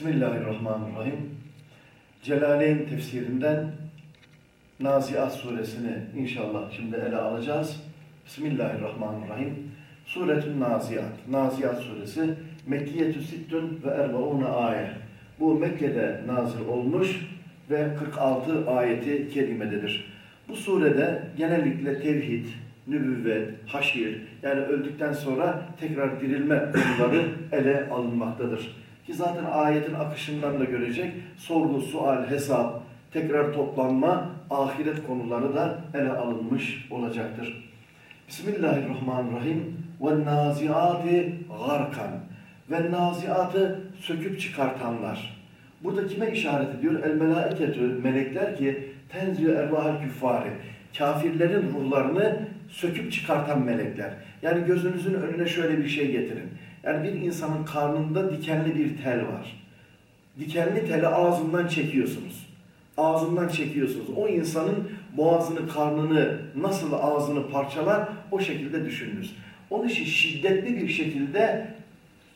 Bismillahirrahmanirrahim. Celaleyn tefsirinden Naziat suresini inşallah şimdi ele alacağız. Bismillahirrahmanirrahim. Suretün Naziat. Naziat suresi Mekkiyetü Sittün ve Erbauna ayet. Bu Mekke'de nazil olmuş ve 46 ayeti kerimededir. Bu surede genellikle tevhid, nübüvvet, haşir yani öldükten sonra tekrar dirilme konuları ele alınmaktadır. Ki zaten ayetin akışından da görecek sorgu, sual, hesap, tekrar toplanma, ahiret konuları da ele alınmış olacaktır. Bismillahirrahmanirrahim. Ve naziati garkan. Ve naziatı söküp çıkartanlar. Burada kime işaret ediyor? El melaiketü, melekler ki tenzü ervahal küffari. Kafirlerin ruhlarını söküp çıkartan melekler. Yani gözünüzün önüne şöyle bir şey getirin. Yani bir insanın karnında dikenli bir tel var. Dikenli teli ağzından çekiyorsunuz. Ağzından çekiyorsunuz. O insanın boğazını, karnını, nasıl ağzını parçalar o şekilde düşününüz. Onun için şiddetli bir şekilde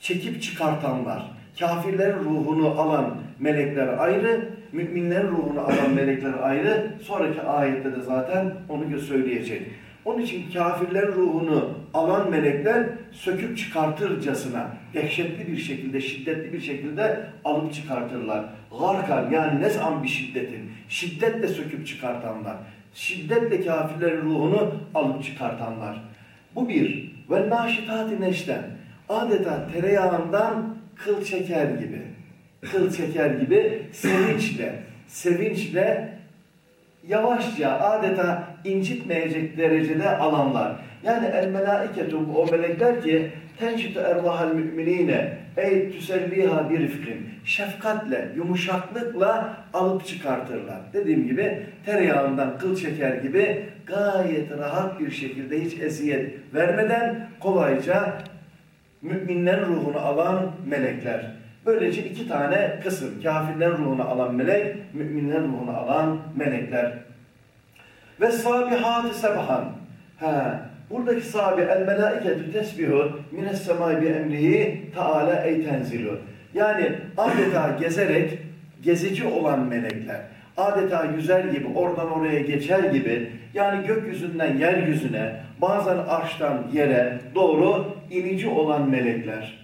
çekip çıkartanlar, kafirlerin ruhunu alan melekler ayrı, müminlerin ruhunu alan melekler ayrı. Sonraki ayette de zaten onu söyleyecek. Onun için kafirlerin ruhunu alan melekler söküp çıkartırcasına dehşetli bir şekilde, şiddetli bir şekilde alıp çıkartırlar. Garkar yani ne zaman bir şiddetin, şiddetle söküp çıkartanlar, şiddetle kafirlerin ruhunu alıp çıkartanlar. Bu bir. Ve naşitati neşten. Adeta tereyağından kıl çeker gibi. Kıl çeker gibi sevinçle, sevinçle yavaşça adeta incitmeyecek derecede alanlar. Yani el melaiketu o melekler ki tenşitu ervahal müminine ey tüselliha bir rifkin şefkatle, yumuşaklıkla alıp çıkartırlar. Dediğim gibi tereyağından kıl çeker gibi gayet rahat bir şekilde hiç eziyet vermeden kolayca müminlerin ruhunu alan melekler. Böylece iki tane kısım. Kafirlerin ruhunu alan melek, müminlerin ruhunu alan melekler. Ve sabihat sebhan. Ha, buradaki sabi el melaiketü tesbihu mines semai bi emrihi taala ey tenzilu. Yani adeta gezerek gezici olan melekler. Adeta yüzer gibi, oradan oraya geçer gibi, yani gökyüzünden yeryüzüne, bazen arştan yere doğru inici olan melekler.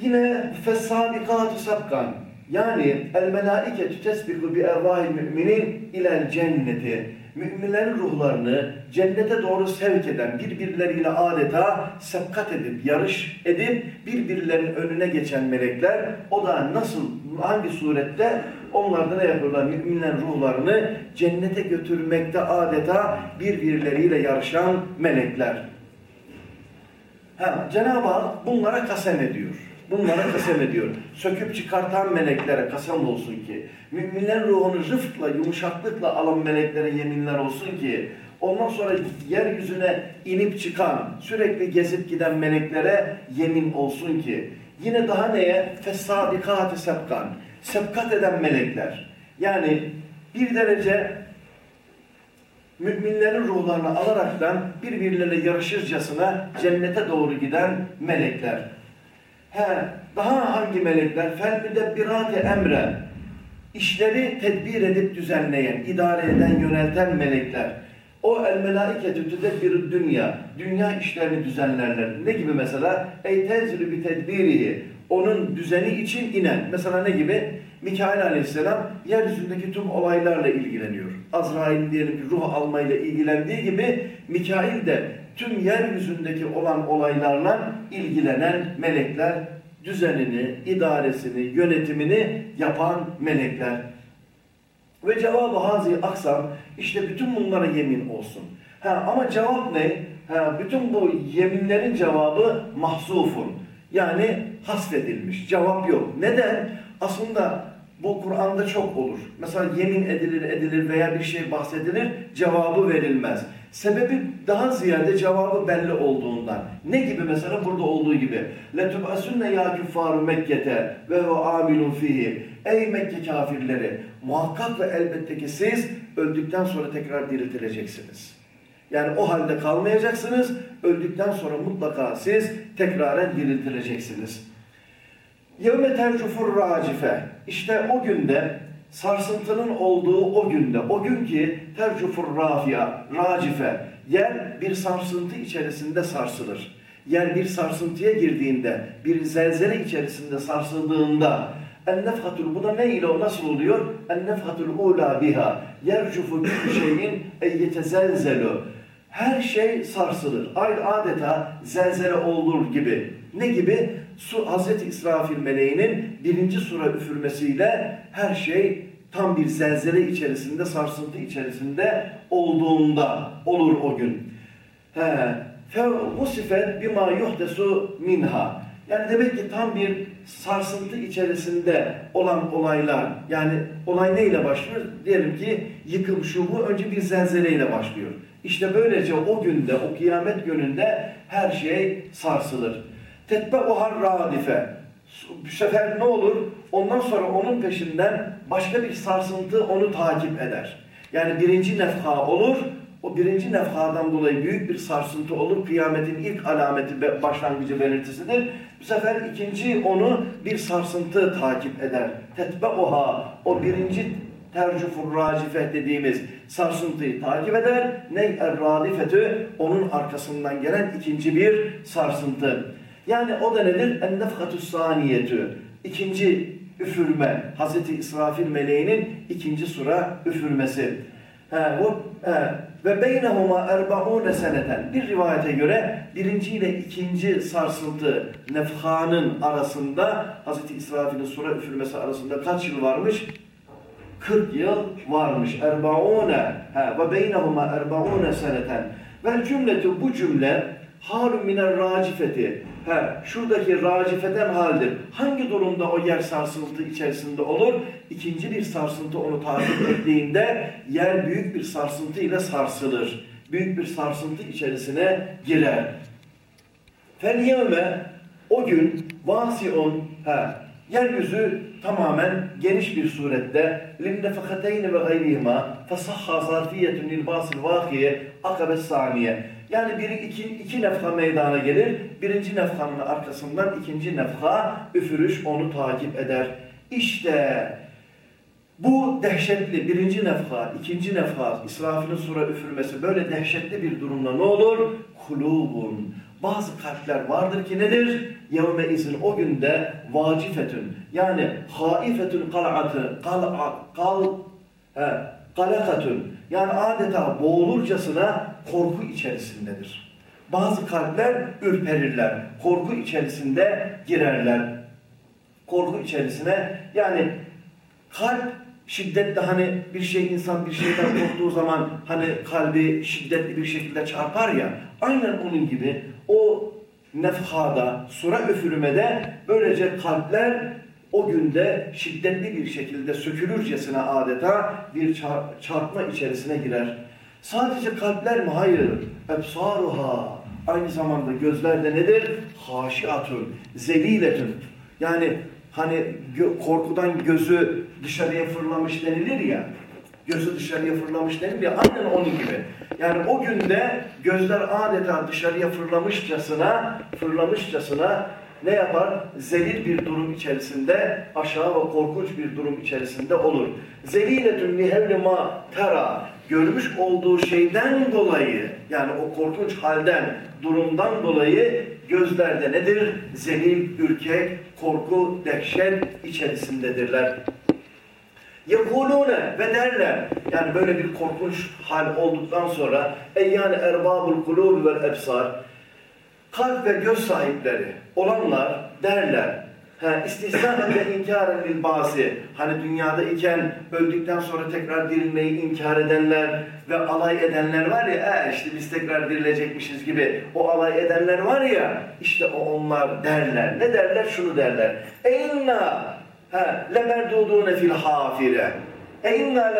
Yine fesabikatü sabkan. Yani el melaiketü tesbiku bi ervahil müminin ilel cenneti. Müminlerin ruhlarını cennete doğru sevk eden, birbirleriyle adeta sebkat edip, yarış edip, birbirlerinin önüne geçen melekler, o da nasıl, hangi surette onlar da ne yapıyorlar? Müminlerin ruhlarını cennete götürmekte adeta birbirleriyle yarışan melekler. Cenab-ı Hak bunlara kasem ediyor. Bunlara kasem ediyor. Söküp çıkartan meleklere kasem olsun ki, müminler ruhunu rıfkla, yumuşaklıkla alan meleklere yeminler olsun ki, ondan sonra yeryüzüne inip çıkan, sürekli gezip giden meleklere yemin olsun ki, yine daha neye? Fessadikati sepkan. Sepkat eden melekler. Yani bir derece müminlerin ruhlarını alaraktan birbirleriyle yarışırcasına cennete doğru giden melekler. He, daha hangi melekler? Fel müdebbirate emre. İşleri tedbir edip düzenleyen, idare eden, yönelten melekler. O el melaiketü tüdebbirü dünya. Dünya işlerini düzenlerler. Ne gibi mesela? Ey tenzülü bi tedbirihi. Onun düzeni için inen. Mesela ne gibi? Mikail aleyhisselam yeryüzündeki tüm olaylarla ilgileniyor. Azrail diyelim ki ruh almayla ilgilendiği gibi Mikail de tüm yeryüzündeki olan olaylarla ilgilenen melekler, düzenini, idaresini, yönetimini yapan melekler. Ve cevabı hazi aksam, işte bütün bunlara yemin olsun. Ha, ama cevap ne? Ha, bütün bu yeminlerin cevabı mahzufun. Yani hasfedilmiş. Cevap yok. Neden? Aslında bu Kur'an'da çok olur. Mesela yemin edilir edilir veya bir şey bahsedilir, cevabı verilmez. Sebebi daha ziyade cevabı belli olduğundan. Ne gibi mesela burada olduğu gibi. لَتُبْعَسُنَّ يَا كُفَّارُ مَكَّةَ وَهُ عَامِلٌ فِيهِ Ey Mekke kafirleri! Muhakkak ve elbette ki siz öldükten sonra tekrar diriltileceksiniz. Yani o halde kalmayacaksınız. Öldükten sonra mutlaka siz tekraren diriltileceksiniz. Yevme tercufur racife. İşte o günde sarsıntının olduğu o günde, o gün ki tercufur rafia, racife, yer bir sarsıntı içerisinde sarsılır. Yer bir sarsıntıya girdiğinde, bir zelzele içerisinde sarsıldığında, en-nefhatul, bu da ne ile o nasıl oluyor? En-nefhatul ula biha, yercufu bir şeyin eyyetezelzelu. Her şey sarsılır. Aynı adeta zelzele olur gibi. Ne gibi? Su, Hazreti İsrafil meleğinin birinci sura üfürmesiyle her şey tam bir zelzele içerisinde, sarsıntı içerisinde olduğunda olur o gün. He. Bu bima yuhdesu minha. Yani demek ki tam bir sarsıntı içerisinde olan olaylar, yani olay neyle başlıyor? Diyelim ki yıkım şubu önce bir zelzeleyle başlıyor. İşte böylece o günde, o kıyamet gününde her şey sarsılır. Tetbe ohar radife. Bu sefer ne olur? Ondan sonra onun peşinden başka bir sarsıntı onu takip eder. Yani birinci nefha olur, o birinci nefhadan dolayı büyük bir sarsıntı olur. Kıyametin ilk alameti başlangıcı belirtisidir. Bu sefer ikinci onu bir sarsıntı takip eder. Tetbe oha, o birinci tercufur racife dediğimiz sarsıntıyı takip eder. Ne radifetü onun arkasından gelen ikinci bir sarsıntı. Yani o da nedir? En-nefhatü saniyetü. İkinci üfürme. Hazreti İsrafil meleğinin ikinci sura üfürmesi. He, bu, he. Ve beynehuma erbaune seneten. Bir rivayete göre birinci ile ikinci sarsıntı nefhanın arasında Hazreti İsrafil'in sura üfürmesi arasında kaç yıl varmış? 40 yıl varmış. Erbaune. Ve beynehuma erbaune seneten. Ve cümleti bu cümle halun miner racifeti. He, şuradaki racifeden haldir. Hangi durumda o yer sarsıntı içerisinde olur? İkinci bir sarsıntı onu takip ettiğinde yer büyük bir sarsıntı ile sarsılır. Büyük bir sarsıntı içerisine girer. Fel yevme o gün vasiun he, yeryüzü tamamen geniş bir surette linnefekateyni ve gayrihima fesahha zarfiyetun lilbasil vakiye akabe saniye yani biri iki, iki nefha meydana gelir. Birinci nefhanın arkasından ikinci nefha üfürüş onu takip eder. İşte bu dehşetli birinci nefha, ikinci nefha, İsrafil'in sura üfürmesi böyle dehşetli bir durumda ne olur? Kulubun. Bazı kalpler vardır ki nedir? Yevme izin o günde vacifetün. Yani haifetün kal'atı, kal'a, kal, he, kalakatün. Yani adeta boğulurcasına korku içerisindedir. Bazı kalpler ürperirler. Korku içerisinde girerler. Korku içerisine yani kalp şiddetli hani bir şey insan bir şeyden korktuğu zaman hani kalbi şiddetli bir şekilde çarpar ya aynen onun gibi o nefhada, sura üfürümede böylece kalpler o günde şiddetli bir şekilde sökülürcesine adeta bir çarpma içerisine girer. Sadece kalpler mi? Hayır. Ebsaruha. Aynı zamanda gözlerde nedir? Haşiatun, zeliletun. Yani hani korkudan gözü dışarıya fırlamış denilir ya. Gözü dışarıya fırlamış denilir ya. Aynen onun gibi. Yani o günde gözler adeta dışarıya fırlamışçasına, fırlamışçasına ne yapar? Zelil bir durum içerisinde, aşağı ve korkunç bir durum içerisinde olur. Zeliletun lihevli ma tera görmüş olduğu şeyden dolayı yani o korkunç halden, durumdan dolayı gözlerde nedir? Zelil, ürkek, korku, dehşet içerisindedirler. Yekulune ve derler. Yani böyle bir korkunç hal olduktan sonra ey yani erbabul kulub vel ebsar kalp ve göz sahipleri olanlar derler Ha, istihzanen ve inkaren bil basi. Hani dünyada iken öldükten sonra tekrar dirilmeyi inkar edenler ve alay edenler var ya, e işte biz tekrar dirilecekmişiz gibi o alay edenler var ya, işte o onlar derler. Ne derler? Şunu derler. Eyna lemerdudune fil hafire. Eyna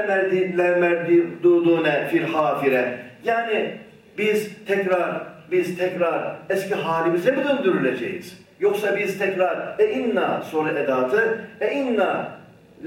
lemerdudune fil hafire. Yani biz tekrar biz tekrar eski halimize mi döndürüleceğiz? Yoksa biz tekrar e inna soru edatı e inna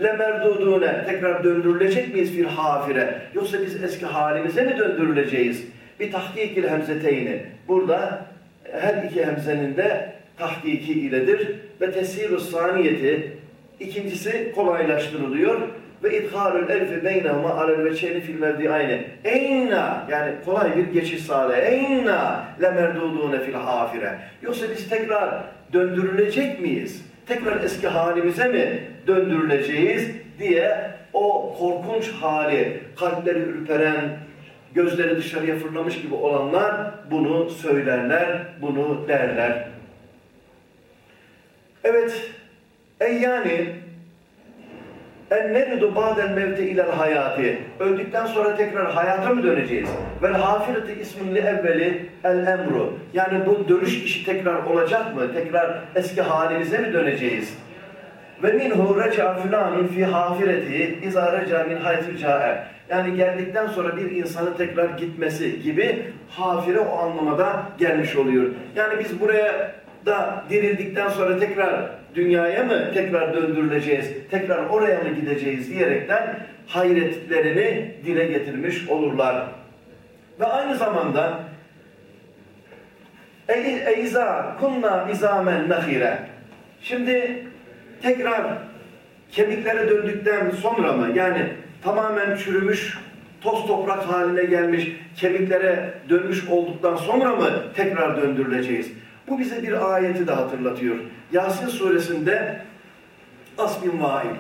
lemerdudune tekrar döndürülecek miyiz fil hafire? Yoksa biz eski halimize mi döndürüleceğiz? Bir tahkikil hemzeteyni. Burada her iki hemzenin de tahkiki iledir. ve tesirü saniyeti ikincisi kolaylaştırılıyor ve idhalül elfi beynehuma alel veçeni fil mevdi aynı. Eyna yani kolay bir geçiş sağla. Eyna le merdudune fil hafire. Yoksa biz tekrar döndürülecek miyiz? Tekrar eski halimize mi döndürüleceğiz diye o korkunç hali, kalpleri ürperen, gözleri dışarıya fırlamış gibi olanlar bunu söylerler, bunu derler. Evet, ey yani en neridu ba'del mevti ilel hayati. Öldükten sonra tekrar hayata mı döneceğiz? Vel hafireti isminli evveli el emru. Yani bu dönüş işi tekrar olacak mı? Tekrar eski halimize mi döneceğiz? Ve minhu reca filanun fi hafireti izâ reca min haytü. Yani geldikten sonra bir insanın tekrar gitmesi gibi hafire o anlamada gelmiş oluyor. Yani biz buraya da dirildikten sonra tekrar dünyaya mı tekrar döndürüleceğiz, tekrar oraya mı gideceğiz diyerekten hayretlerini dile getirmiş olurlar. Ve aynı zamanda Eyza kunna izamen nahire. Şimdi tekrar kemiklere döndükten sonra mı yani tamamen çürümüş toz toprak haline gelmiş kemiklere dönmüş olduktan sonra mı tekrar döndürüleceğiz? Bu bize bir ayeti de hatırlatıyor. Yasin suresinde As bin Vail,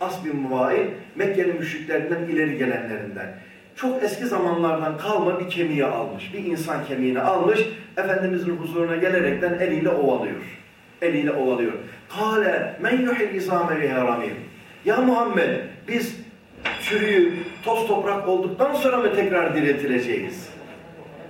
As bin Vail Mekke'nin müşriklerinden ileri gelenlerinden. Çok eski zamanlardan kalma bir kemiği almış. Bir insan kemiğini almış. Efendimizin huzuruna gelerekten eliyle ovalıyor. Eliyle ovalıyor. Kale men yuhil izame ve yaramir. Ya Muhammed biz çürüyüp toz toprak olduktan sonra mı tekrar diriltileceğiz?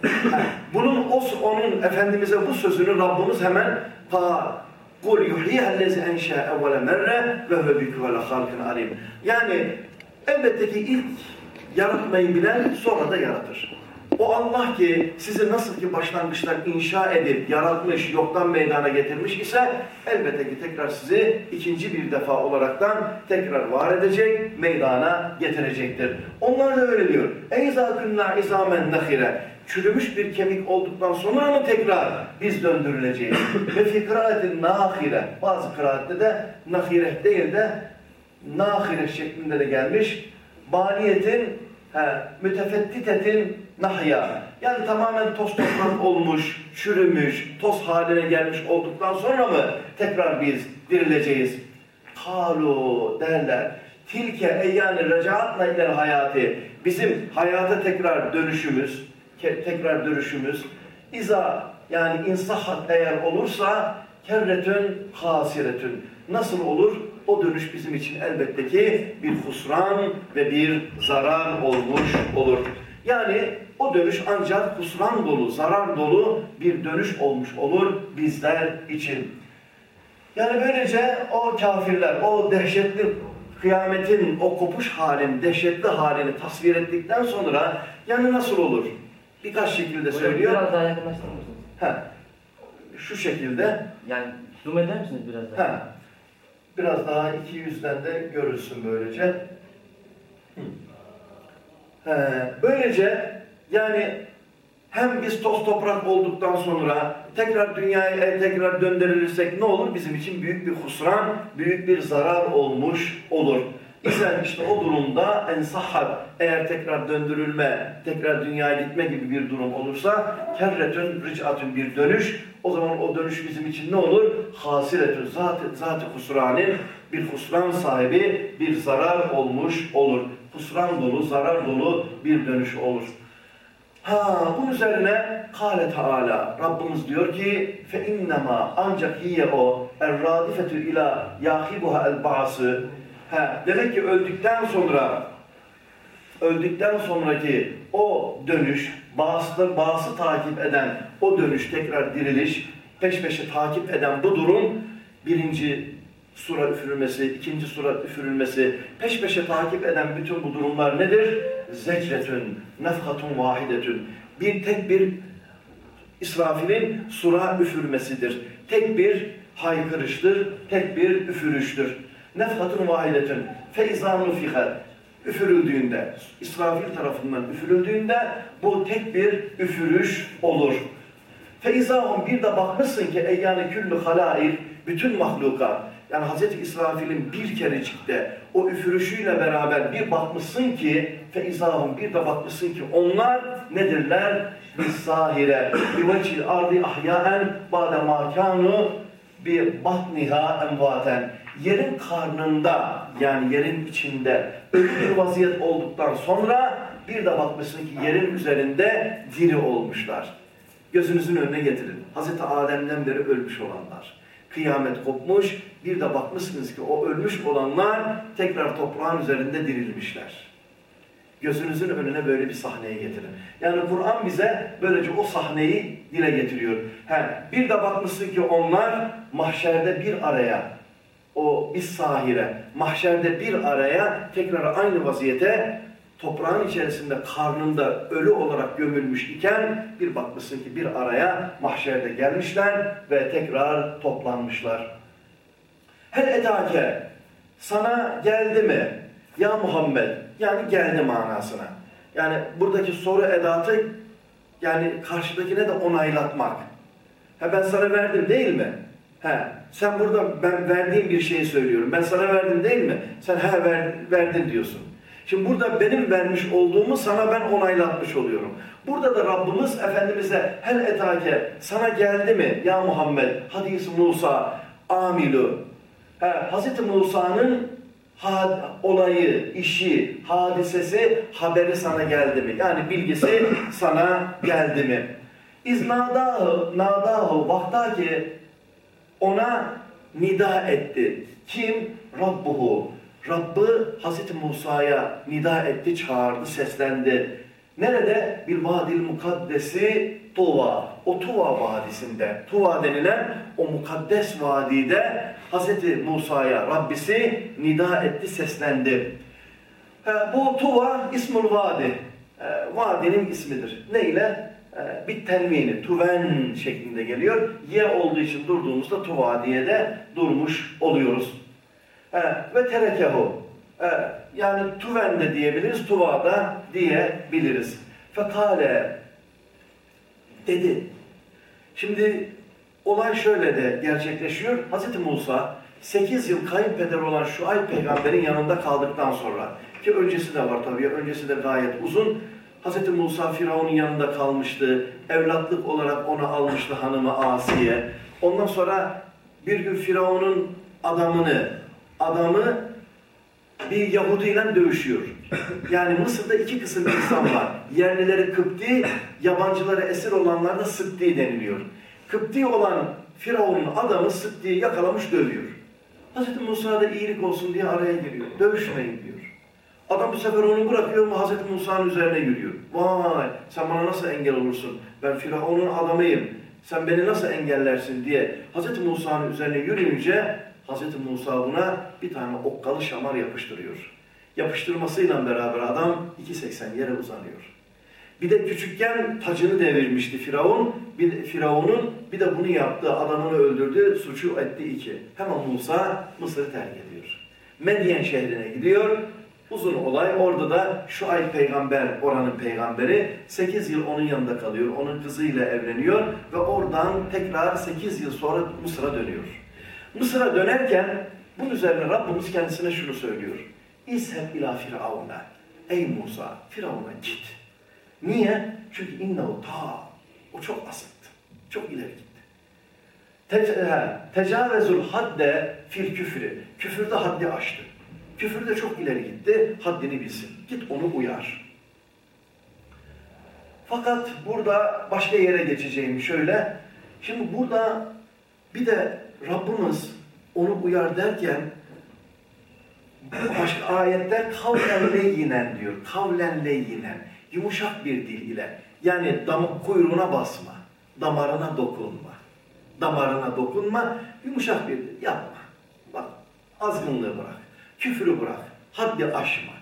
Bunun o, onun Efendimiz'e bu sözünü Rabbimiz hemen ta kul yuhyihellezi enşâ evvele merre ve höbükü ve halkın alim. Yani elbette ki ilk yaratmayı bilen sonra da yaratır. O Allah ki sizi nasıl ki başlangıçtan inşa edip, yaratmış, yoktan meydana getirmiş ise elbette ki tekrar sizi ikinci bir defa olaraktan tekrar var edecek, meydana getirecektir. Onlar da öyle diyor. اَيْزَا كُنَّا اِزَامًا نَخِرَ Çürümüş bir kemik olduktan sonra mı tekrar biz döndürüleceğiz? Ve fi kıraatin nâhire. Bazı kıraatte de nahire değil de nâhire şeklinde de gelmiş. Baniyetin, he, mütefettitetin nahya. Yani tamamen toz toprak olmuş, çürümüş, toz haline gelmiş olduktan sonra mı tekrar biz dirileceğiz? Kalu derler. Tilke eyyâni recaatna iler hayati. Bizim hayata tekrar dönüşümüz, tekrar dönüşümüz. İza yani insahat eğer olursa kerretün hasiretün. Nasıl olur? O dönüş bizim için elbette ki bir husran ve bir zarar olmuş olur. Yani o dönüş ancak husran dolu, zarar dolu bir dönüş olmuş olur bizler için. Yani böylece o kafirler, o dehşetli kıyametin, o kopuş halini, dehşetli halini tasvir ettikten sonra yani nasıl olur? Birkaç şekilde söylüyor. Biraz daha yakınlaştırır mısınız? Ha, şu şekilde. Yani zoom eder misiniz biraz daha? Ha, biraz daha iki yüzden de görülsün böylece. He, böylece yani hem biz toz toprak olduktan sonra tekrar dünyaya tekrar döndürülürsek ne olur? Bizim için büyük bir husran, büyük bir zarar olmuş olur. İsen işte o durumda ensahhat eğer tekrar döndürülme, tekrar dünyaya gitme gibi bir durum olursa kerretün ricatün bir dönüş. O zaman o dönüş bizim için ne olur? Hasiretün zat-ı zat husranin bir husran sahibi bir zarar olmuş olur. Husran dolu, zarar dolu bir dönüş olur. Ha, bunun üzerine Kale Teala Rabbimiz diyor ki fe innema ancak hiye o er radifetü ila yahibuha el ba'sı Ha, demek ki öldükten sonra öldükten sonraki o dönüş, bazı, bazı takip eden o dönüş, tekrar diriliş, peş peşe takip eden bu durum birinci sura üfürülmesi, ikinci sura üfürülmesi, peş peşe takip eden bütün bu durumlar nedir? Zecretün, nefhatun vahidetün. Bir tek bir İsrafil'in sura üfürmesidir. Tek bir haykırıştır, tek bir üfürüştür. Nefhatun vahidetün feizanu fihat üfürüldüğünde, İsrafil tarafından üfürüldüğünde bu tek bir üfürüş olur. Feizahum bir de bakmışsın ki eyyâne küllü halâir bütün mahlukat, yani Hz. İsrafil'in bir kerecikte o üfürüşüyle beraber bir bakmışsın ki feizahum bir de bakmışsın ki onlar nedirler? Biz sahire bivecil ardi ahyaen ba'de makanu bir batniha envaten yerin karnında yani yerin içinde ölü bir vaziyet olduktan sonra bir de bakmışsın ki yerin üzerinde diri olmuşlar. Gözünüzün önüne getirin. Hazreti Adem'den beri ölmüş olanlar. Kıyamet kopmuş, bir de bakmışsınız ki o ölmüş olanlar tekrar toprağın üzerinde dirilmişler. Gözünüzün önüne böyle bir sahneye getirin. Yani Kur'an bize böylece o sahneyi dile getiriyor. He, bir de bakmışsın ki onlar mahşerde bir araya, o bir sahire, mahşerde bir araya tekrar aynı vaziyete toprağın içerisinde karnında ölü olarak gömülmüş iken bir bakmışsın ki bir araya mahşerde gelmişler ve tekrar toplanmışlar. Hel edake sana geldi mi ya Muhammed yani geldi manasına. Yani buradaki soru edatı yani karşıdakine de onaylatmak. Ha ben sana verdim değil mi? He, sen burada ben verdiğim bir şeyi söylüyorum. Ben sana verdim değil mi? Sen he ver, verdin diyorsun. Şimdi burada benim vermiş olduğumu sana ben onaylatmış oluyorum. Burada da Rabbimiz Efendimiz'e hel etake sana geldi mi ya Muhammed hadis Musa amilu. He, Hz. Musa'nın olayı, işi, hadisesi, haberi sana geldi mi? Yani bilgisi sana geldi mi? İznadahu, nadahu, vaktaki ona nida etti. Kim? Rabbuhu. Rabbı Hazreti Musa'ya nida etti, çağırdı, seslendi. Nerede? Bir vadil mukaddesi Tuva. O Tuva vadisinde. Tuva denilen o mukaddes vadide Hazreti Musa'ya Rabbisi nida etti, seslendi. Bu Tuva ismul vadi. Vadinin ismidir. Ne ile? Bir tenvini, tuven şeklinde geliyor. Ye olduğu için durduğumuzda Tuva diye de durmuş oluyoruz. Ve terekehu. Yani tuven de diyebiliriz, tuva da diyebiliriz. Fekale dedi. Şimdi olay şöyle de gerçekleşiyor. Hz. Musa 8 yıl kayınpeder olan Şuayb peygamberin yanında kaldıktan sonra ki öncesi de var tabii, öncesi de gayet uzun. Hz. Musa Firavun'un yanında kalmıştı. Evlatlık olarak onu almıştı hanımı Asiye. Ondan sonra bir gün Firavun'un adamını, adamı bir Yahudi ile dövüşüyor. Yani Mısır'da iki kısım insan var. Yerlileri Kıpti, yabancıları esir olanlar da Sıddi deniliyor. Kıpti olan Firavun'un adamı Sıddi'yi yakalamış dövüyor. Hz. Musa da iyilik olsun diye araya giriyor. Dövüşmeyin diyor. Adam bu sefer onu bırakıyor mu Hz. Musa'nın üzerine yürüyor. Vay sen bana nasıl engel olursun? Ben Firavun'un adamıyım. Sen beni nasıl engellersin diye Hz. Musa'nın üzerine yürüyünce Hz. Musa buna bir tane okkalı şamar yapıştırıyor. Yapıştırmasıyla beraber adam 2.80 yere uzanıyor. Bir de küçükken tacını devirmişti Firavun. Bir Firavun'un bir de bunu yaptı, adamını öldürdü, suçu etti iki. Hemen Musa Mısır'ı terk ediyor. Medyen şehrine gidiyor. Uzun olay. Orada da Şuayb peygamber, oranın peygamberi 8 yıl onun yanında kalıyor. Onun kızıyla evleniyor ve oradan tekrar 8 yıl sonra Mısır'a dönüyor. Mısır'a dönerken bunun üzerine Rabbimiz kendisine şunu söylüyor. İzheb ila firavuna. Ey Musa, Firavun'a git. Niye? Çünkü innehu ta. O çok asıktı. Çok ileri gitti. Te tecavezul hadde fil küfrü. Küfürde haddi aştı. Küfürde çok ileri gitti. Haddini bilsin. Git onu uyar. Fakat burada başka yere geçeceğim şöyle. Şimdi burada bir de Rabbimiz onu uyar derken başka ayette kavlen leyyinen diyor. Kavlen leyyinen. Yumuşak bir dil ile. Yani dam kuyruğuna basma. Damarına dokunma. Damarına dokunma. Yumuşak bir dil. Yapma. Bak azgınlığı bırak. Küfürü bırak. Haddi aşma.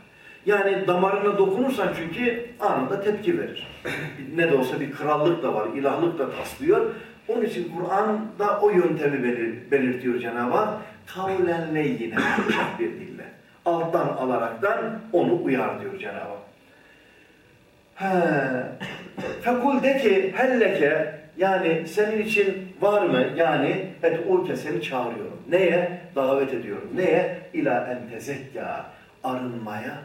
Yani damarına dokunursan çünkü anında tepki verir. ne de olsa bir krallık da var, ilahlık da taslıyor. Onun için Kur'an'da o yöntemi belir, belirtiyor Cenab-ı Hak. Kavlen leyyine, yumuşak bir dille. Alttan alaraktan onu uyar diyor Cenab-ı Hak. Fekul de ki helleke Yani senin için var mı? Yani ed'uke seni çağırıyorum. Neye? Davet ediyorum. Neye? İla en tezekka. Arınmaya.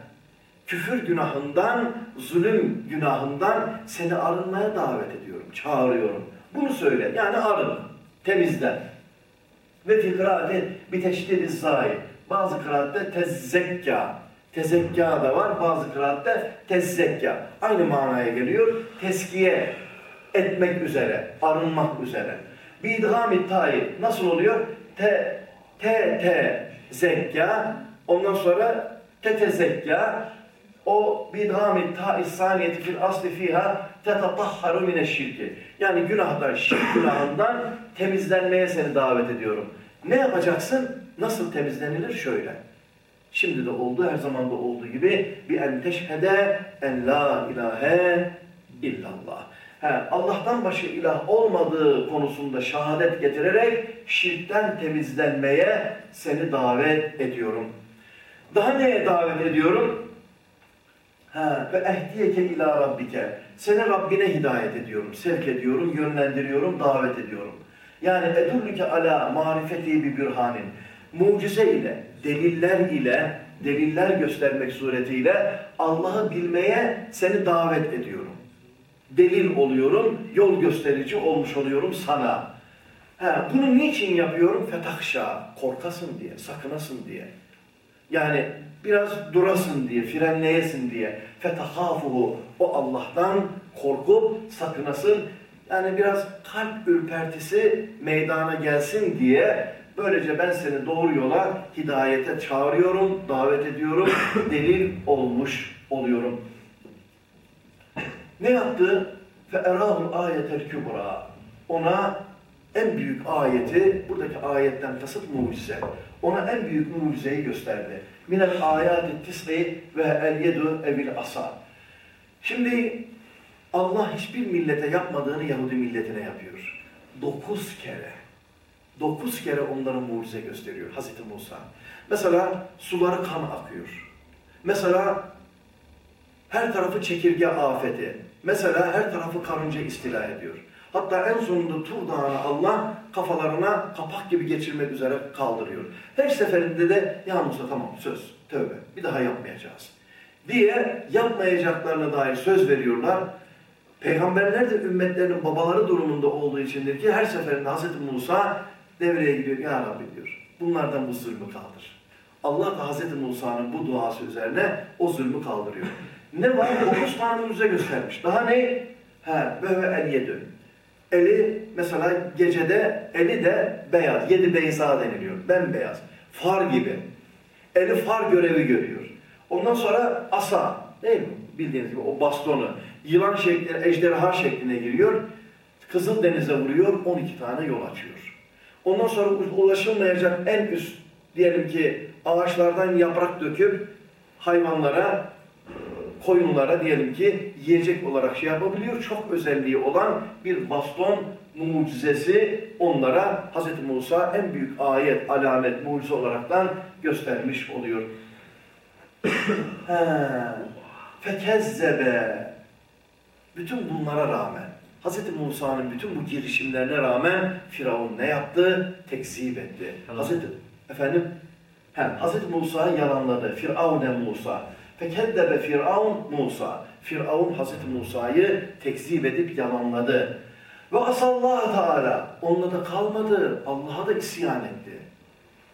Küfür günahından, zulüm günahından seni arınmaya davet ediyorum. Çağırıyorum. Bunu söyle. Yani arın. Temizlen. Ve fi kıraati bir teşdidi zai. Bazı kıraatte tezzekka. Tezekka da var. Bazı kıraatte tezzekka. Aynı manaya geliyor. Teskiye etmek üzere. Arınmak üzere. Bir idgam tayi nasıl oluyor? Te, te, te, zekka. Ondan sonra te, te, zekka. O bidgami ta'is saniyeti fil asli fiha tetatahharu mineşşirki. Yani günahdan, şirk günahından temizlenmeye seni davet ediyorum. Ne yapacaksın? Nasıl temizlenilir? Şöyle. Şimdi de oldu, her zaman da olduğu gibi bir en en la ilahe illallah. Allah'tan başka ilah olmadığı konusunda şehadet getirerek şirkten temizlenmeye seni davet ediyorum. Daha neye davet ediyorum? ve ehdiyeke ila rabbike. Seni Rabbine hidayet ediyorum, sevk ediyorum, yönlendiriyorum, davet ediyorum. Yani edurluke ala marifeti bir bürhanin. Mucize ile, deliller ile, deliller göstermek suretiyle Allah'ı bilmeye seni davet ediyorum. Delil oluyorum, yol gösterici olmuş oluyorum sana. Ha, bunu niçin yapıyorum? Fetahşa, korkasın diye, sakınasın diye. Yani biraz durasın diye, frenleyesin diye. Fetahafuhu, o Allah'tan korkup sakınasın. Yani biraz kalp ürpertisi meydana gelsin diye böylece ben seni doğru yola hidayete çağırıyorum, davet ediyorum, delil olmuş oluyorum. Ne yaptı? فَاَرَاهُ ayetel kübra. Ona en büyük ayeti, buradaki ayetten kasıt mucize. Ona en büyük mucizeyi gösterdi. Minel ayati tisri ve el yedu evil asa. Şimdi Allah hiçbir millete yapmadığını Yahudi milletine yapıyor. Dokuz kere. Dokuz kere onların mucize gösteriyor Hazreti Musa. Mesela suları kan akıyor. Mesela her tarafı çekirge afeti. Mesela her tarafı karınca istila ediyor. Hatta en sonunda Tur Dağı'nı Allah kafalarına kapak gibi geçirmek üzere kaldırıyor. Her seferinde de ya Musa tamam söz, tövbe bir daha yapmayacağız diye yapmayacaklarına dair söz veriyorlar. Peygamberler de ümmetlerinin babaları durumunda olduğu içindir ki her seferinde Hz. Musa devreye gidiyor. Ya Rabbi diyor bunlardan bu zulmü kaldır. Allah da Hz. Musa'nın bu duası üzerine o zulmü kaldırıyor. Ne var? Dokuz müze göstermiş. Daha ne? He, ve ve el yedü. Eli mesela gecede eli de beyaz. Yedi beyza deniliyor. Bembeyaz. Far gibi. Eli far görevi görüyor. Ondan sonra asa. Değil mi? Bildiğiniz gibi o bastonu. Yılan şekline, ejderha şekline giriyor. Kızıl denize vuruyor. 12 tane yol açıyor. Ondan sonra ulaşılmayacak en üst diyelim ki ağaçlardan yaprak döküp hayvanlara koyunlara diyelim ki yiyecek olarak şey yapabiliyor. Çok özelliği olan bir baston mucizesi onlara Hz. Musa en büyük ayet, alamet, mucize olaraktan göstermiş oluyor. Fekezzebe bütün bunlara rağmen Hz. Musa'nın bütün bu girişimlerine rağmen Firavun ne yaptı? Tekzip etti. Hz. Efendim? He, Hz. Musa'yı yalanladı. Firavun Musa. Fekeddebe Firavun Musa. Firavun Hazreti Musa'yı tekzip edip yalanladı. Ve asallahu Teala onunla da kalmadı. Allah'a da isyan etti.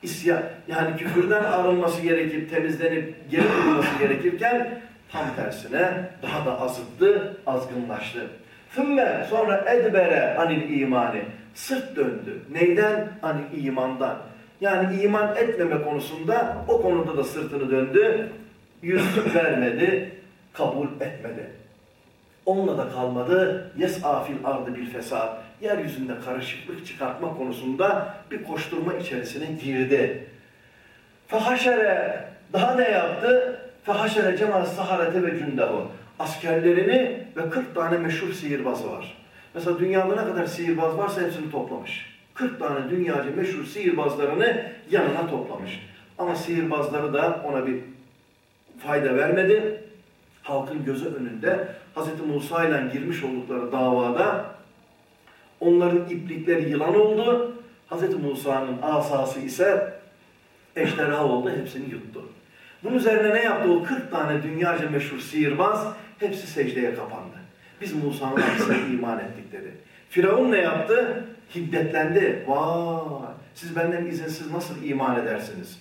İsyan, yani küfürden arınması gerekip temizlenip geri dönmesi gerekirken tam tersine daha da azıttı, azgınlaştı. Thümme sonra edbere anil imani. Sırt döndü. Neyden? Anil imandan. Yani iman etmeme konusunda o konuda da sırtını döndü yüz vermedi, kabul etmedi. Onunla da kalmadı. Yes afil ardı bir fesat. Yeryüzünde karışıklık çıkartma konusunda bir koşturma içerisine girdi. Fehaşere daha ne yaptı? Fehaşere cemal saharete ve cündehu. Askerlerini ve 40 tane meşhur sihirbazı var. Mesela dünyada ne kadar sihirbaz varsa hepsini toplamış. 40 tane dünyaca meşhur sihirbazlarını yanına toplamış. Ama sihirbazları da ona bir fayda vermedi. Halkın gözü önünde Hz. Musa ile girmiş oldukları davada Onların iplikleri yılan oldu. Hz. Musa'nın asası ise ejderha oldu, hepsini yuttu. Bunun üzerine ne yaptı? O 40 tane dünyaca meşhur sihirbaz hepsi secdeye kapandı. Biz Musa'nın aksine iman ettik dedi. Firavun ne yaptı? Hiddetlendi. Vay! Siz benden izinsiz nasıl iman edersiniz?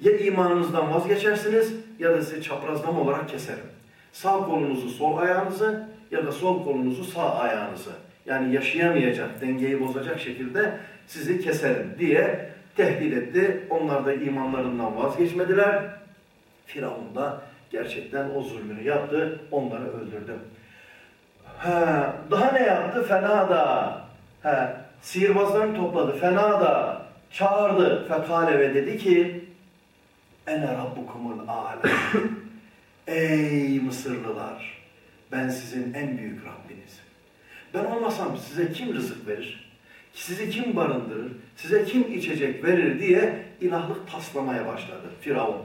Ya imanınızdan vazgeçersiniz ya da sizi çaprazlama olarak keserim. Sağ kolunuzu sol ayağınızı ya da sol kolunuzu sağ ayağınızı. Yani yaşayamayacak, dengeyi bozacak şekilde sizi keserim diye tehdit etti. Onlar da imanlarından vazgeçmediler. Firavun da gerçekten o zulmünü yaptı, onları öldürdü. Ha, daha ne yaptı? Fena da. Ha, sihirbazlarını topladı. Fena da çağırdı. Fekale ve dedi ki Ene rabbukumul âlâ. Ey Mısırlılar! Ben sizin en büyük Rabbinizim. Ben olmasam size kim rızık verir? Sizi kim barındırır? Size kim içecek verir diye ilahlık taslamaya başladı Firavun.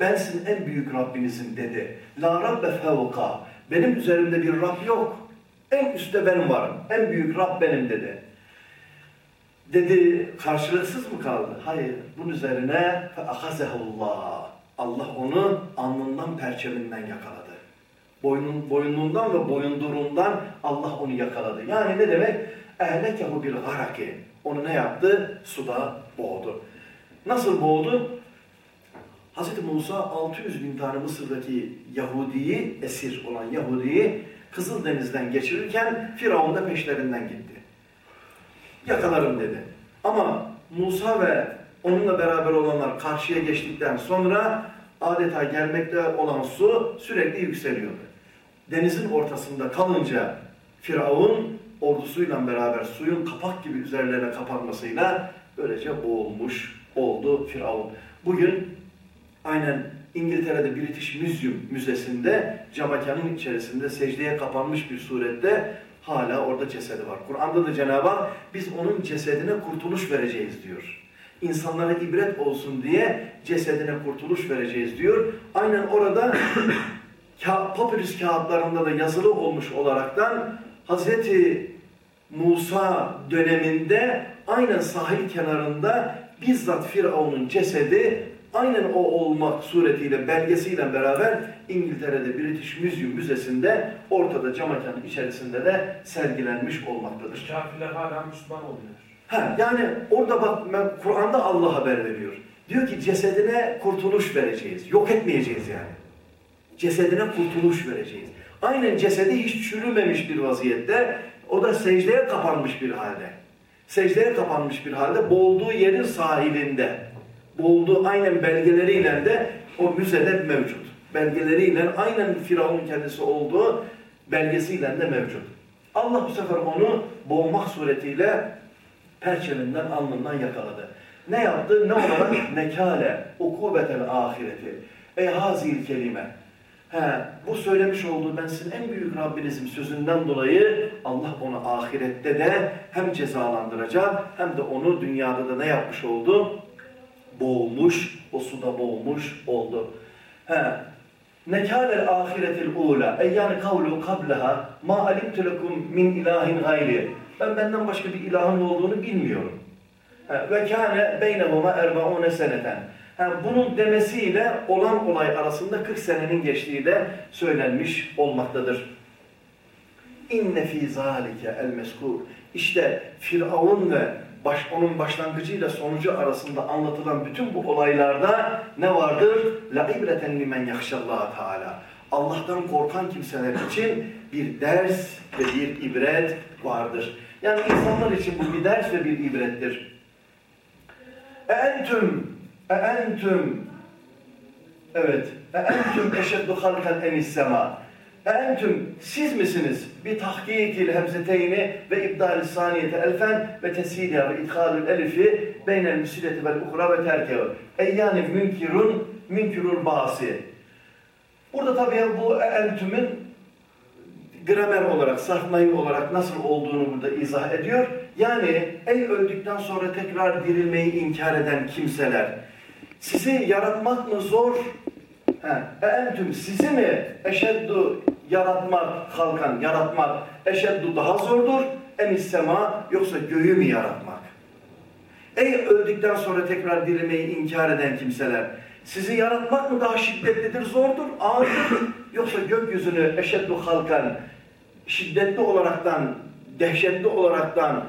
Ben sizin en büyük Rabbinizim dedi. La Rabbe fevka. Benim üzerimde bir Rab yok. En üstte benim varım. En büyük Rab benim dedi. Dedi karşılıksız mı kaldı? Hayır. Bunun üzerine Allah. Allah onu alnından perçeminden yakaladı. Boynun, boynundan ve boyundurundan Allah onu yakaladı. Yani ne demek? Ehlekehu bil garaki. Onu ne yaptı? Suda boğdu. Nasıl boğdu? Hz. Musa 600 bin tane Mısır'daki Yahudi'yi, esir olan Yahudi'yi Kızıldeniz'den geçirirken Firavun da peşlerinden gitti. Yakalarım dedi. Ama Musa ve onunla beraber olanlar karşıya geçtikten sonra adeta gelmekte olan su sürekli yükseliyordu. Denizin ortasında kalınca Firavun ordusuyla beraber suyun kapak gibi üzerlerine kapanmasıyla böylece boğulmuş oldu Firavun. Bugün aynen İngiltere'de British Museum Müzesi'nde camakanın içerisinde secdeye kapanmış bir surette hala orada cesedi var. Kur'an'da da Cenab-ı Hak biz onun cesedine kurtuluş vereceğiz diyor. İnsanlara ibret olsun diye cesedine kurtuluş vereceğiz diyor. Aynen orada papyrus kağıtlarında da yazılı olmuş olaraktan Hazreti Musa döneminde aynen sahil kenarında bizzat Firavun'un cesedi aynen o olmak suretiyle belgesiyle beraber İngiltere'de British Museum Müzesi'nde ortada cam mekanın içerisinde de sergilenmiş olmaktadır. Kafirler hala Müslüman oluyor. Ha, yani orada bak Kur'an'da Allah haber veriyor. Diyor ki cesedine kurtuluş vereceğiz. Yok etmeyeceğiz yani. Cesedine kurtuluş vereceğiz. Aynen cesedi hiç çürümemiş bir vaziyette. O da secdeye kapanmış bir halde. Secdeye kapanmış bir halde boğulduğu yerin sahilinde. Boğulduğu aynen belgeleriyle de o müzede mevcut. Belgeleriyle aynen Firavun kendisi olduğu belgesiyle de mevcut. Allah bu sefer onu boğmak suretiyle perçeminden, alnından yakaladı. Ne yaptı? Ne olarak? Nekale, ukubetel ahireti. Ey hazil kelime. He, bu söylemiş olduğu ben sizin en büyük Rabbinizim sözünden dolayı Allah onu ahirette de hem cezalandıracak hem de onu dünyada da ne yapmış oldu? Boğulmuş, o suda boğulmuş oldu. He, Nekâlel ahiretil ula. Ey yani kavlu kableha ma alimtu lekum min ilahin gayri. Ben benden başka bir ilahın olduğunu bilmiyorum. Ve kâne beynehuma erbaune seneten. Bunun demesiyle olan olay arasında 40 senenin geçtiği de söylenmiş olmaktadır. İnne fî zâlike el meskur. İşte Firavun ve baş, onun başlangıcıyla sonucu arasında anlatılan bütün bu olaylarda ne vardır? La ibreten limen yahşallahu teala. Allah'tan korkan kimseler için bir ders ve bir ibret vardır. Yani insanlar için bu bir ders ve bir ibrettir. E entüm, e entüm, evet, e entüm eşeddu halkan enis sema. Entüm, siz misiniz? Bir tahkikil hemzeteyni ve ibdal saniyete elfen ve tesiliya ve idhalül elifi beynel müsileti vel ukra ve terkev. Ey yani münkirun, münkirul basi. Burada tabii bu entümün gramer olarak, sarf olarak nasıl olduğunu burada izah ediyor. Yani ey öldükten sonra tekrar dirilmeyi inkar eden kimseler, sizi yaratmak mı zor? E entüm sizi mi eşeddu yaratmak, halkan yaratmak eşeddu daha zordur. Enis sema yoksa göğü mü yaratmak? Ey öldükten sonra tekrar dirilmeyi inkar eden kimseler, sizi yaratmak mı daha şiddetlidir, zordur, ağırdır? Yoksa gökyüzünü eşeddu halkan, şiddetli olaraktan, dehşetli olaraktan,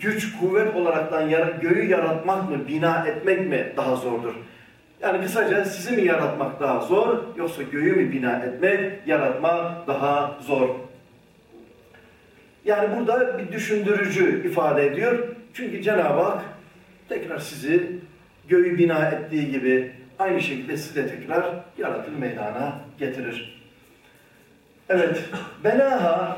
güç, kuvvet olaraktan göğü yaratmak mı, bina etmek mi daha zordur? Yani kısaca sizi mi yaratmak daha zor, yoksa göğü mü bina etmek, yaratmak daha zor? Yani burada bir düşündürücü ifade ediyor. Çünkü Cenab-ı Hak tekrar sizi göğü bina ettiği gibi aynı şekilde sizi de tekrar yaratır meydana getirir. Evet, benaha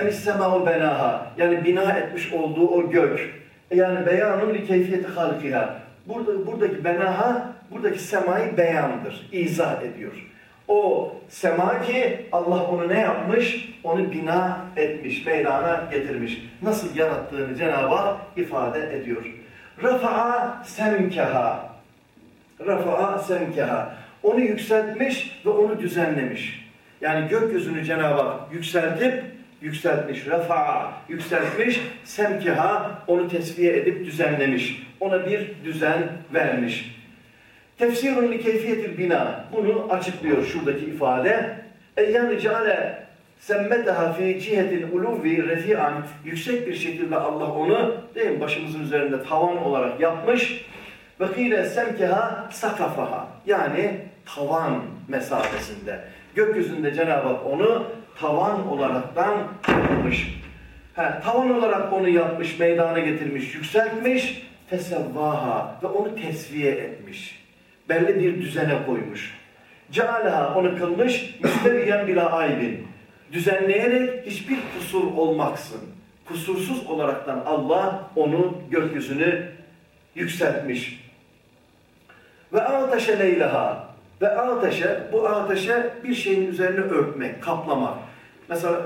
emissemâhu benaha yani bina etmiş olduğu o gök yani beyanun li keyfiyeti halkiha Burada, buradaki benaha buradaki semayı beyandır, izah ediyor. O sema ki Allah onu ne yapmış? Onu bina etmiş, meydana getirmiş. Nasıl yarattığını Cenab-ı Hak ifade ediyor. Rafa'a semkeha. Rafa'a semkeha. Onu yükseltmiş ve onu düzenlemiş. Yani gökyüzünü Cenab-ı Hak yükseltip, yükseltmiş, rafa'a, yükseltmiş, semkeha, onu tesviye edip düzenlemiş. Ona bir düzen vermiş. Tefsirun li keyfiyetil bina. Bunu açıklıyor şuradaki ifade. Yani ceale semmeteha fi cihetil uluvi refi'an. Yüksek bir şekilde Allah onu değil mi, başımızın üzerinde tavan olarak yapmış. Ve kîle semkeha sakafaha. Yani tavan mesafesinde. Gökyüzünde Cenab-ı Hak onu tavan olaraktan yapmış. Ha, tavan olarak onu yapmış, meydana getirmiş, yükseltmiş. Fesevvaha ve onu tesviye etmiş belli bir düzene koymuş. Cealaha onu kılmış, müsteviyen bila aybin. Düzenleyerek hiçbir kusur olmaksın. Kusursuz olaraktan Allah onu gökyüzünü yükseltmiş. Ve ateşe leylaha. Ve ateşe, bu ateşe bir şeyin üzerine örtmek, kaplamak. Mesela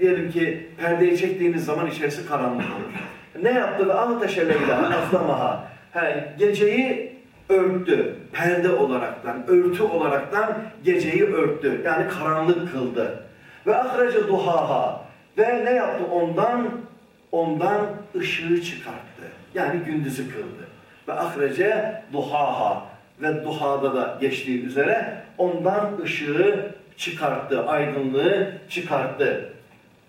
diyelim ki perdeyi çektiğiniz zaman içerisi karanlık olur. Ne yaptı? Ve ateşe leylaha, azlamaha. He, geceyi örttü. Perde olaraktan, örtü olaraktan geceyi örttü. Yani karanlık kıldı. Ve ahrece duhaha. Ve ne yaptı ondan? Ondan ışığı çıkarttı. Yani gündüzü kıldı. Ve ahrece duhaha. Ve duhada da geçtiği üzere ondan ışığı çıkarttı, aydınlığı çıkarttı.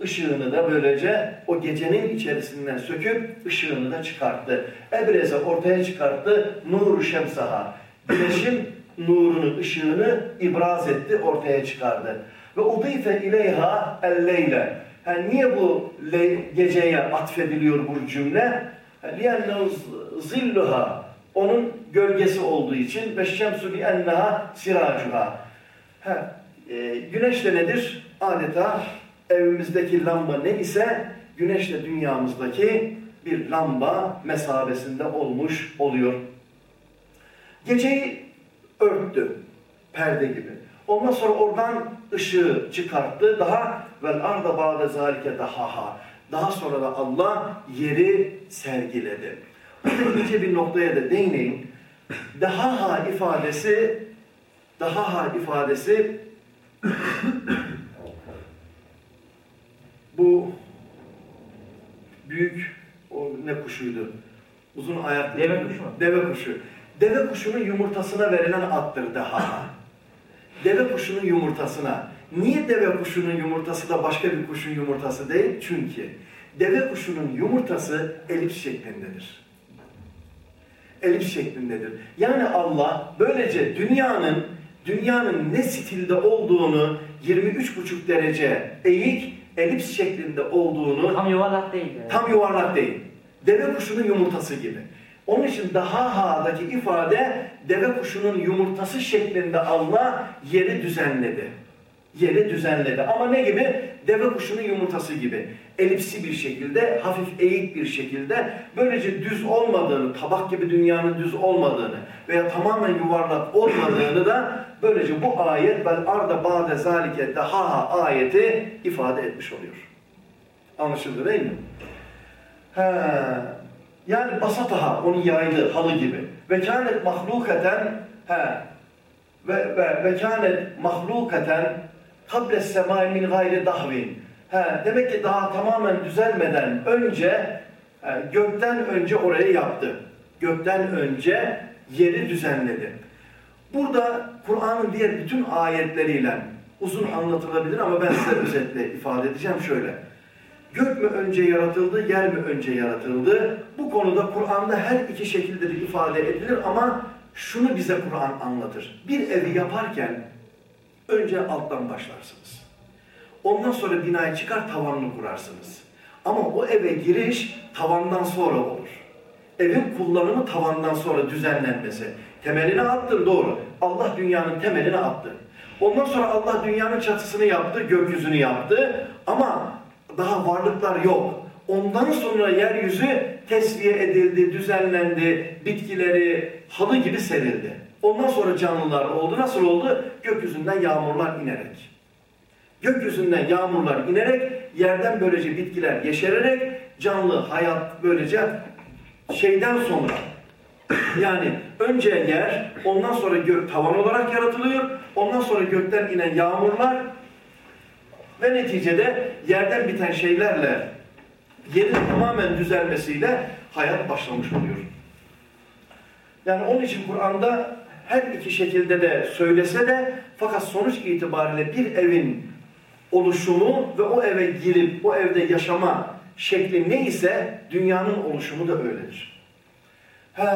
Işığını da böylece o gecenin içerisinden söküp ışığını da çıkarttı. Ebreze ortaya çıkarttı nuru şemsaha. Güneşin nurunu, ışığını ibraz etti, ortaya çıkardı. Ve udife ileyha elleyle. Yani niye bu geceye atfediliyor bu cümle? لِيَنَّهُ zilluha. Onun gölgesi olduğu için ve şemsu li enneha siracuha. E, güneş de nedir? Adeta evimizdeki lamba ne ise güneş de dünyamızdaki bir lamba mesabesinde olmuş oluyor. Geceyi örttü perde gibi. Ondan sonra oradan ışığı çıkarttı. Daha vel arda ba'de zalike dahaha. Daha sonra da Allah yeri sergiledi. Burada ince bir noktaya da değineyim. Dahaha ifadesi dahaha ifadesi bu büyük o ne kuşuydu? Uzun ayaklı. Deve kuşu? Deve kuşu. Deve kuşunun yumurtasına verilen attır daha. deve kuşunun yumurtasına. Niye deve kuşunun yumurtası da başka bir kuşun yumurtası değil? Çünkü deve kuşunun yumurtası elips şeklindedir. Elips şeklindedir. Yani Allah böylece dünyanın dünyanın ne stilde olduğunu 23,5 derece eğik elips şeklinde olduğunu tam yuvarlak değil. Yani. Tam yuvarlak değil. Deve kuşunun yumurtası gibi. Onun için daha ha'daki ifade deve kuşunun yumurtası şeklinde Allah yeri düzenledi. Yeri düzenledi. Ama ne gibi? Deve kuşunun yumurtası gibi. Elipsi bir şekilde, hafif eğik bir şekilde böylece düz olmadığını, tabak gibi dünyanın düz olmadığını veya tamamen yuvarlak olmadığını da böylece bu ayet vel arda ba'de zalike daha ayeti ifade etmiş oluyor. Anlaşıldı değil mi? He. Yani basataha, onu yaydı, halı gibi. Ve kânet mahlukaten he. Ve, ve, ve kânet mahlukaten Kable semai min gayri dahvin. Demek ki daha tamamen düzelmeden önce he, gökten önce orayı yaptı. Gökten önce yeri düzenledi. Burada Kur'an'ın diğer bütün ayetleriyle uzun anlatılabilir ama ben size özetle ifade edeceğim şöyle. Gök mü önce yaratıldı, yer mi önce yaratıldı? Bu konuda Kur'an'da her iki şekilde de ifade edilir ama şunu bize Kur'an anlatır. Bir evi yaparken önce alttan başlarsınız. Ondan sonra binayı çıkar tavanını kurarsınız. Ama o eve giriş tavandan sonra olur. Evin kullanımı tavandan sonra düzenlenmesi. Temelini attın doğru. Allah dünyanın temelini attı. Ondan sonra Allah dünyanın çatısını yaptı, gökyüzünü yaptı. Ama daha varlıklar yok. Ondan sonra yeryüzü tesviye edildi, düzenlendi, bitkileri halı gibi serildi. Ondan sonra canlılar oldu. Nasıl oldu? Gökyüzünden yağmurlar inerek. Gökyüzünden yağmurlar inerek, yerden böylece bitkiler yeşererek, canlı hayat böylece şeyden sonra yani önce yer, ondan sonra gök tavan olarak yaratılıyor, ondan sonra gökten inen yağmurlar ve neticede yerden biten şeylerle yerin tamamen düzelmesiyle hayat başlamış oluyor. Yani onun için Kur'an'da her iki şekilde de söylese de fakat sonuç itibariyle bir evin oluşumu ve o eve girip o evde yaşama şekli neyse dünyanın oluşumu da öyledir. He,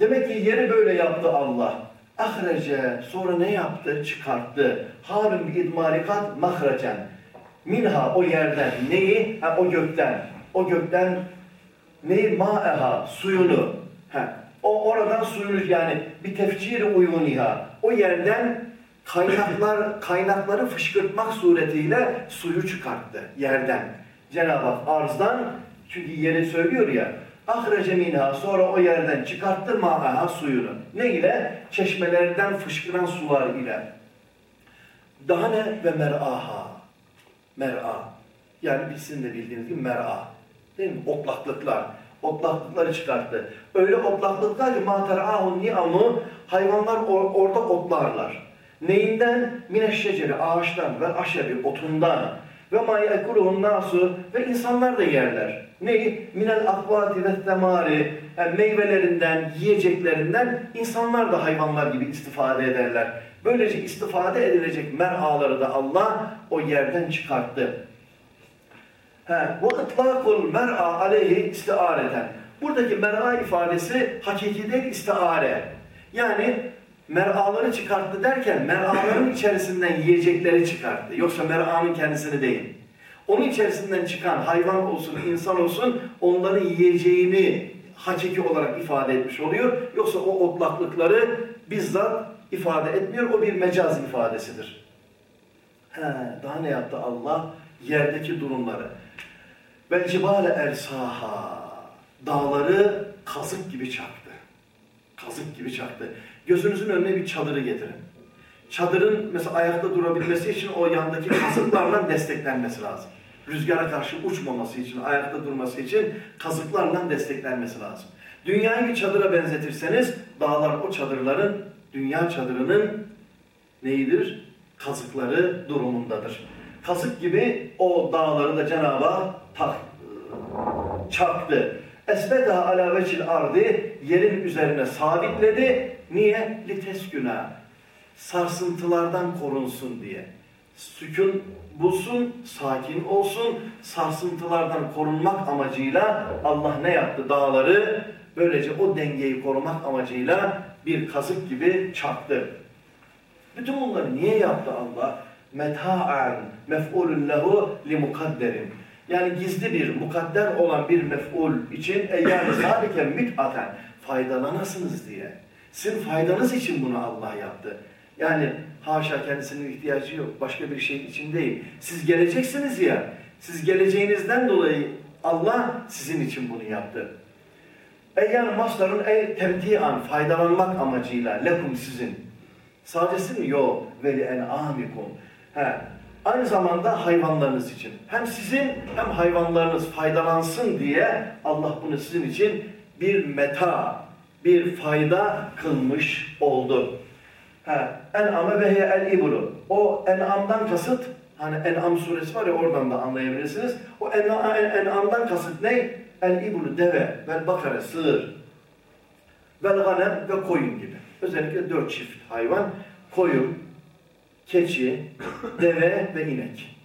demek ki yeri böyle yaptı Allah. Ahrece sonra ne yaptı? Çıkarttı. Harun bir idmarikat mahrecen. Minha o yerden neyi? Ha, o gökten. O gökten neyi? Ma'eha suyunu. Ha, o oradan suyunu yani bir tefciri uyuniha. O yerden kaynaklar kaynakları fışkırtmak suretiyle suyu çıkarttı yerden. Cenab-ı Hak arzdan çünkü yeri söylüyor ya ahrece minha sonra o yerden çıkarttı ma'aha suyunu. Ne ile? Çeşmelerden fışkıran sular ile. Daha ne? Ve mer'aha. Mer'a. Yani sizin de bildiğiniz gibi mer'a. Değil mi? Otlaklıklar. Otlaklıkları çıkarttı. Öyle otlaklıklar ki mater'ahun ni'amu hayvanlar or orada otlarlar. Neyinden? Mineşşeceri, ağaçtan ve aşebi, otundan. Ve ma nasu ve insanlar da yerler. Neyi? Minel akvati ve temari yani meyvelerinden, yiyeceklerinden insanlar da hayvanlar gibi istifade ederler. Böylece istifade edilecek merhaları da Allah o yerden çıkarttı. Ve itlakul mer'a aleyhi istiareten. Buradaki mer'a ifadesi hakiki değil istiare. Yani mer'aları çıkarttı derken mer'aların içerisinden yiyecekleri çıkarttı. Yoksa mer'anın kendisini değil. Onun içerisinden çıkan hayvan olsun, insan olsun onların yiyeceğini hakiki olarak ifade etmiş oluyor. Yoksa o otlaklıkları bizzat ifade etmiyor. O bir mecaz ifadesidir. He, daha ne yaptı Allah? Yerdeki durumları. Ve cibale ersaha. Dağları kazık gibi çaktı. Kazık gibi çaktı. Gözünüzün önüne bir çadırı getirin. Çadırın mesela ayakta durabilmesi için o yandaki kazıklarla desteklenmesi lazım. Rüzgara karşı uçmaması için, ayakta durması için kazıklarla desteklenmesi lazım. Dünyayı bir çadıra benzetirseniz dağlar o çadırların, dünya çadırının neyidir? Kazıkları durumundadır. Kazık gibi o dağları da Cenab-ı Hak çaktı. Esbeda ala vecil ardi yerin üzerine sabitledi. Niye? Litesküna. Sarsıntılardan korunsun diye. Sükun bulsun, sakin olsun, sarsıntılardan korunmak amacıyla Allah ne yaptı? Dağları böylece o dengeyi korumak amacıyla bir kazık gibi çaktı. Bütün bunları niye yaptı Allah? Meta'an mef'ulun lehu li mukadderin. Yani gizli bir, mukadder olan bir mef'ul için e yani sadece mit'aten faydalanasınız diye. Sizin faydanız için bunu Allah yaptı. Yani haşa kendisinin ihtiyacı yok. Başka bir şey için değil. Siz geleceksiniz ya. Siz geleceğinizden dolayı Allah sizin için bunu yaptı. Eyyan masların ey temtian faydalanmak amacıyla lekum sizin. Sadece sizin yok veli en amikum. He. Aynı zamanda hayvanlarınız için. Hem sizin hem hayvanlarınız faydalansın diye Allah bunu sizin için bir meta, bir fayda kılmış oldu. Ha, en'ame ve el ibulu. O en'amdan kasıt, hani en'am suresi var ya oradan da anlayabilirsiniz. O en'am- en- en'amdan kasıt ne? El ibulu deve, vel bakare sığır, vel ganem ve koyun gibi. Özellikle dört çift hayvan. Koyun, keçi, deve ve inek.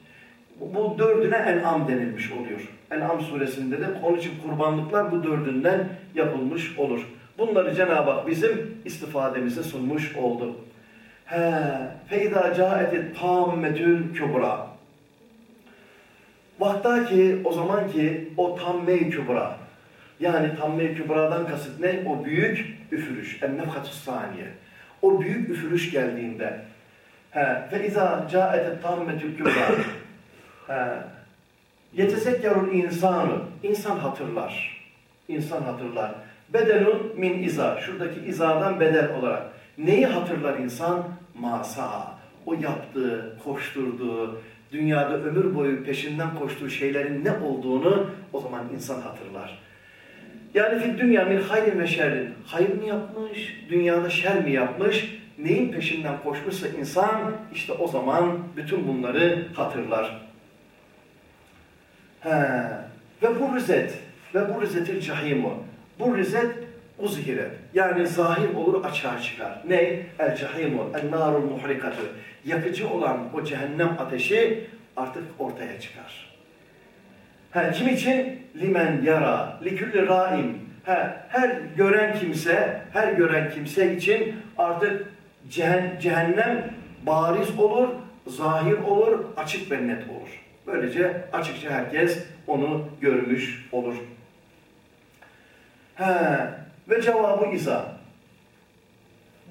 Bu, dördüne en'am denilmiş oluyor. En'am suresinde de onun için kurbanlıklar bu dördünden yapılmış olur. Bunları Cenab-ı Hak bizim istifademize sunmuş oldu. He, feyda caetit tammetül kübra. Vakta ki o zaman ki o tamme-i kübra. Yani tamme-i kübradan kasıt ne? O büyük üfürüş. En-nefhatus saniye. O büyük üfürüş geldiğinde caetit tammetül kübra. He, yetezekkerul insanı. İnsan hatırlar. İnsan hatırlar. Bedelun min iza. Şuradaki izadan bedel olarak. Neyi hatırlar insan? Masa. O yaptığı, koşturduğu, dünyada ömür boyu peşinden koştuğu şeylerin ne olduğunu o zaman insan hatırlar. Yani fi dünya min hayrin ve şerrin. Hayır mı yapmış, dünyada şer mi yapmış? Neyin peşinden koşmuşsa insan işte o zaman bütün bunları hatırlar. He. Ve bu rüzet ve bu rüzetil cahimu. Bu rüzet uzhiret. Yani zahir olur açığa çıkar. Ne? El cahimu, el narul muhrikatı. Yakıcı olan o cehennem ateşi artık ortaya çıkar. Ha, kim için? Limen yara, likülli raim. Ha, her gören kimse, her gören kimse için artık cehennem bariz olur, zahir olur, açık ve net olur. Böylece açıkça herkes onu görmüş olur. He, ve cevabı iza.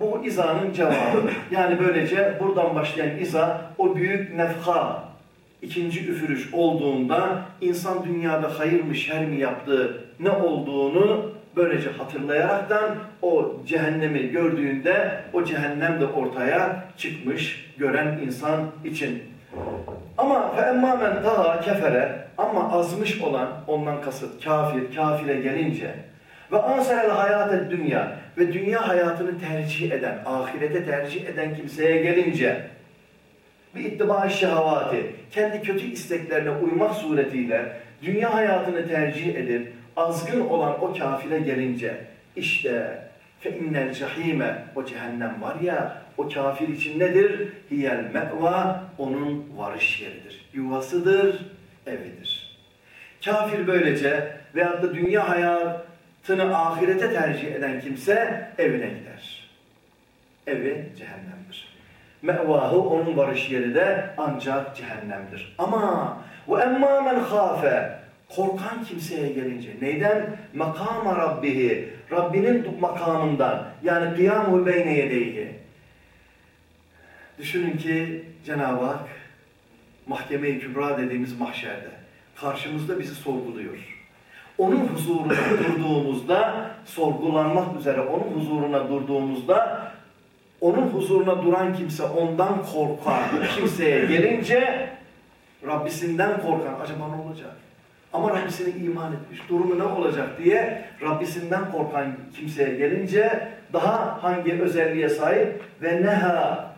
Bu izanın cevabı. Yani böylece buradan başlayan iza o büyük nefha, ikinci üfürüş olduğunda insan dünyada hayır mı şer mi yaptığı ne olduğunu böylece hatırlayaraktan o cehennemi gördüğünde o cehennem de ortaya çıkmış gören insan için. Ama فَاَمَّا مَنْ تَغَى kefere ama azmış olan ondan kasıt kafir, kafire gelince ve ansel hayatet dünya ve dünya hayatını tercih eden, ahirete tercih eden kimseye gelince bir ittiba şehavati, kendi kötü isteklerine uymak suretiyle dünya hayatını tercih edip azgın olan o kafire gelince işte innel cehime o cehennem var ya o kafir için nedir? Hiyel me'va onun varış yeridir. Yuvasıdır, evidir. Kafir böylece veyahut da dünya hayatını ahirete tercih eden kimse evine gider. Evi cehennemdir. Mevahu onun varış yeri de ancak cehennemdir. Ama ve emma men hafe korkan kimseye gelince neyden? Makama rabbihi Rabbinin makamından yani kıyamul beyne yedeyhi. Düşünün ki Cenab-ı Hak mahkeme-i kübra dediğimiz mahşerde karşımızda bizi sorguluyor. Onun huzuruna durduğumuzda sorgulanmak üzere onun huzuruna durduğumuzda onun huzuruna duran kimse ondan korkan kimseye gelince Rabbisinden korkan acaba ne olacak? Ama Rabbisine iman etmiş. Durumu ne olacak diye Rabbisinden korkan kimseye gelince daha hangi özelliğe sahip? Ve neha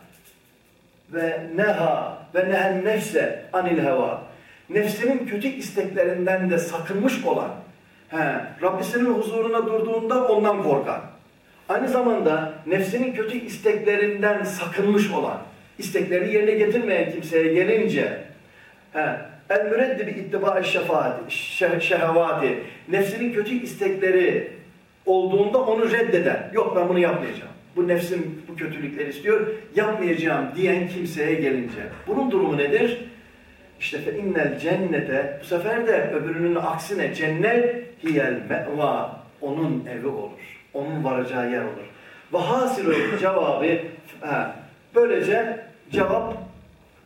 ve neha ve nehen nefse anil heva. Nefsinin kötü isteklerinden de sakınmış olan, he, Rabbisinin huzuruna durduğunda ondan korkan. Aynı zamanda nefsinin kötü isteklerinden sakınmış olan, istekleri yerine getirmeyen kimseye gelince, he, el müreddi bi ittiba şefaati, şehevati, nefsinin kötü istekleri olduğunda onu reddeder. Yok ben bunu yapmayacağım. Bu nefsim bu kötülükleri istiyor, yapmayacağım diyen kimseye gelince. Bunun durumu nedir? İşte fe innel cennete, bu sefer de öbürünün aksine cennet hiyel me'va, onun evi olur. Onun varacağı yer olur. Ve hasilü cevabı, ha, böylece cevap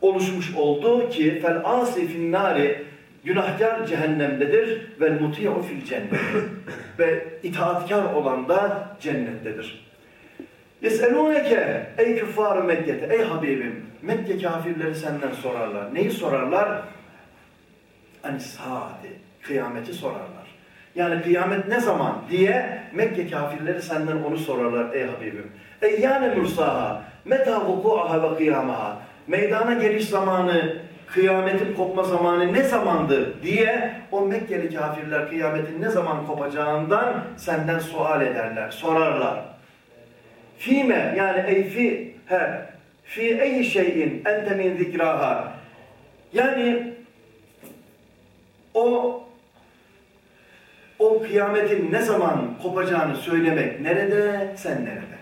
oluşmuş oldu ki fel asi fin nari günahkar cehennemdedir ve muti'u fil cennet ve itaatkar olan da cennettedir. Yeselûneke ey küffar Mekke'te ey Habibim Mekke kafirleri senden sorarlar. Neyi sorarlar? Saati, kıyameti sorarlar. Yani kıyamet ne zaman diye Mekke kafirleri senden onu sorarlar ey Habibim. Ey yani Mursaha Meta vuku'aha ve kıyamaha. Meydana geliş zamanı, kıyametin kopma zamanı ne zamandır diye o Mekkeli kafirler kıyametin ne zaman kopacağından senden sual ederler, sorarlar. Fime yani ey fi he fi ey şeyin ente min zikraha. Yani o o kıyametin ne zaman kopacağını söylemek nerede, sen nerede?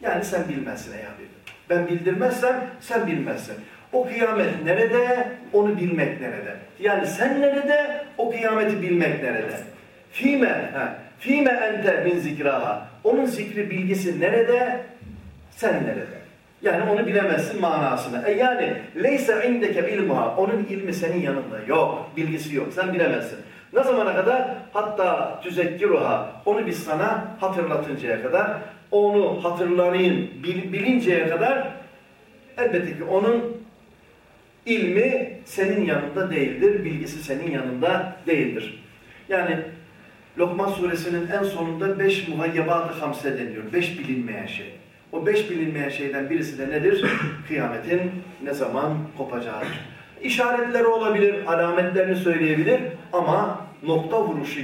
Yani sen bilmezsin ey Habibim. Ben bildirmezsem sen bilmezsin. O kıyamet nerede, onu bilmek nerede? Yani sen nerede, o kıyameti bilmek nerede? Fime, ha, fime ente min zikraha. Onun zikri bilgisi nerede, sen nerede? Yani onu bilemezsin manasını. E yani leyse indeke ilmuha. Onun ilmi senin yanında yok. Bilgisi yok. Sen bilemezsin. Ne zamana kadar? Hatta tüzekkiruha. Onu biz sana hatırlatıncaya kadar, onu hatırlayın, bil, bilinceye kadar elbette ki onun ilmi senin yanında değildir. Bilgisi senin yanında değildir. Yani Lokman suresinin en sonunda beş muhayyebat-ı hamse deniyor. Beş bilinmeyen şey. O beş bilinmeyen şeyden birisi de nedir? Kıyametin ne zaman kopacağıdır. İşaretleri olabilir, alametlerini söyleyebilir ama nokta vuruşu